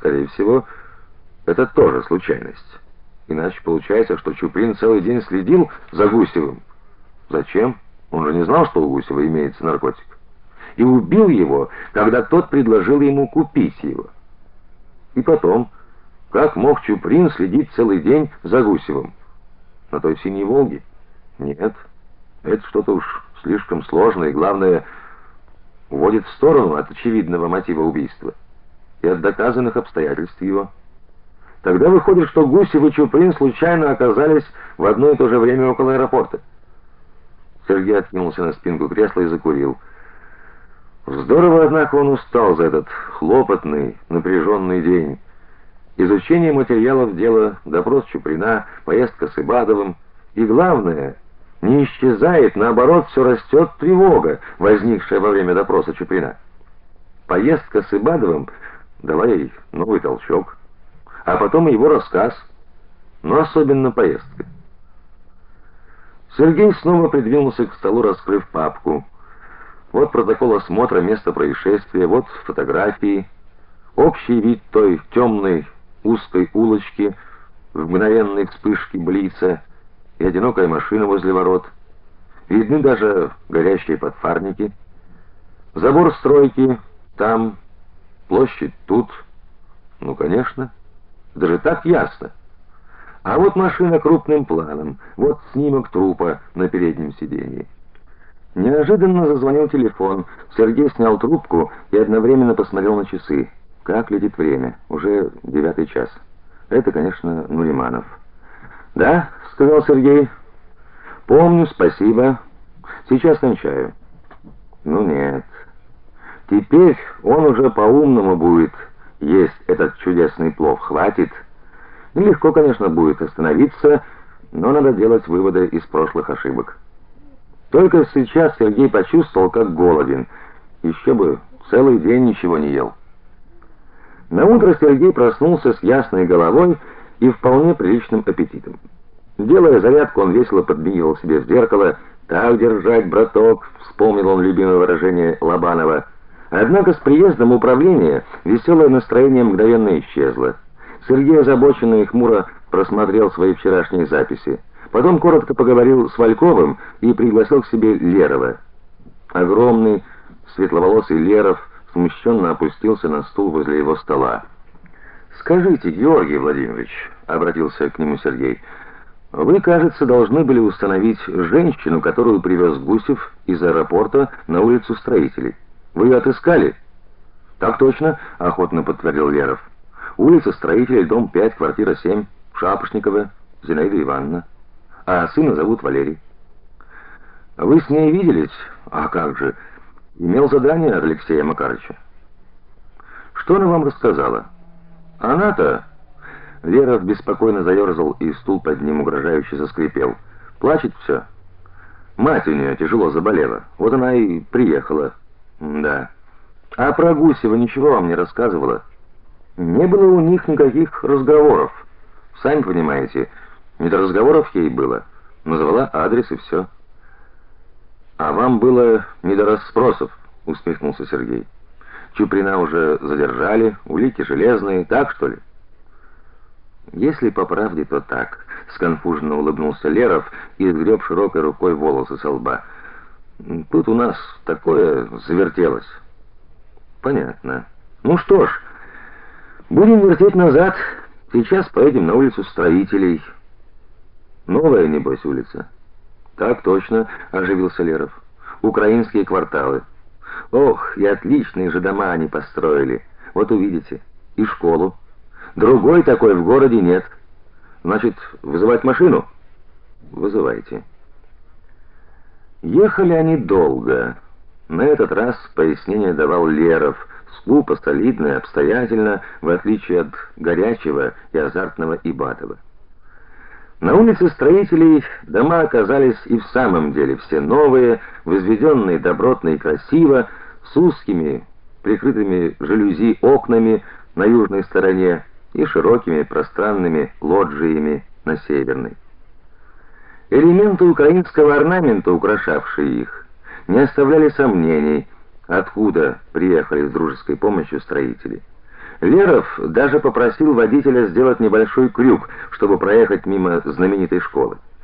скорее всего, это тоже случайность. Иначе получается, что Чуприн целый день следил за Гусевым. Зачем? Он же не знал, что у Гусева имеется наркотик. И убил его, когда тот предложил ему купить его. И потом, как мог Чуприн следить целый день за Гусевым? На той синей Волге? Нет. Это что-то уж слишком сложное и главное уводит в сторону от очевидного мотива убийства и от доказанных обстоятельств его. Тогда выходит, что Гусев и Чуприн случайно оказались в одно и то же время около аэропорта. Сергей откинулся на спинку кресла и закурил. Здорово, однако, он устал за этот хлопотный, напряженный день. Изучение материалов дела, допрос Чуприна, поездка с Ибадовым и главное, не исчезает, наоборот, все растет тревога, возникшая во время допроса Чуприна. Поездка с Ибадовым дала ей новый толчок, а потом его рассказ, но особенно поездка. Сергей снова придвинулся к столу, раскрыв папку. Вот протокол осмотра места происшествия, вот фотографии, общий вид той темной узкой улочки в мгновенной вспышке блица и одинокая машина возле ворот. Видны даже горящие подфарники. Забор стройки там, площадь тут. Ну, конечно, даже так ясно. А вот машина крупным планом. Вот снимок трупа на переднем сиденье. Неожиданно зазвонил телефон. Сергей снял трубку и одновременно посмотрел на часы. Как летит время? Уже девятый час. Это, конечно, Нуриманов. "Да", сказал Сергей. "Помню, спасибо. Сейчас кончаю". "Ну нет. Теперь он уже по-умному будет есть этот чудесный плов. Хватит. Легко, конечно, будет остановиться, но надо делать выводы из прошлых ошибок". Только сейчас Сергей почувствовал, как голоден. Еще бы целый день ничего не ел. На утро Сергей проснулся с ясной головой и вполне приличным аппетитом. Делая зарядку, он весело подмигивал себе в зеркало. "Так держать, браток", вспомнил он любимое выражение Лобанова. Однако с приездом управления веселое настроение мгновенно исчезло. Сергей озабоченно и хмуро просмотрел свои вчерашние записи. Потом коротко поговорил с Вальковым и пригласил к себе Лерова. Огромный светловолосый Леров смущенно опустился на стул возле его стола. "Скажите, Георгий Владимирович", обратился к нему Сергей. "Вы, кажется, должны были установить женщину, которую привез Гусев из аэропорта на улицу Строителей. Вы ее отыскали?" "Так точно", охотно подтвердил Леров. "Улица Строителей, дом 5, квартира 7, Шапошникова Зинаида Ивановна. А сына зовут Валерий". "Вы с ней виделись? А как же?" Имел задание от Алексея Макаровича. Что она вам рассказала? Она-то Вера беспокойно заерзал, и стул под ним угрожающе заскрипел. Плачет все. Мать у нее тяжело заболела. Вот она и приехала. Да. А про Гусева ничего вам не рассказывала? Не было у них никаких разговоров. Сами понимаете, не до разговоров ей было. Назвала адрес и все. А вам было не до расспросов, усмехнулся Сергей. Чуприна уже задержали, улики железные, так что ли? Если по правде, то так, сконфуженно улыбнулся Леров и сгреб широкой рукой волосы со лба. Тут у нас такое завертелось. Понятно. Ну что ж, будем вертеть назад. Сейчас поедем на улицу строителей. Новая небось улица. Так точно, оживился Леров. Украинские кварталы. Ох, и отличные же дома они построили. Вот увидите. И школу. Другой такой в городе нет. Значит, вызывать машину? Вызывайте. Ехали они долго. На этот раз пояснение давал Леров, скупо, солидно и обстоятельно, в отличие от горячего и азартного Ибатова. На улице строителей дома оказались и в самом деле все новые, возведенные добротно и красиво, с узкими, прикрытыми жалюзи окнами на южной стороне и широкими пространными лоджиями на северной. Элементы украинского орнамента, украшавшие их, не оставляли сомнений, откуда приехали с дружеской помощью строители. Леров даже попросил водителя сделать небольшой крюк, чтобы проехать мимо знаменитой школы.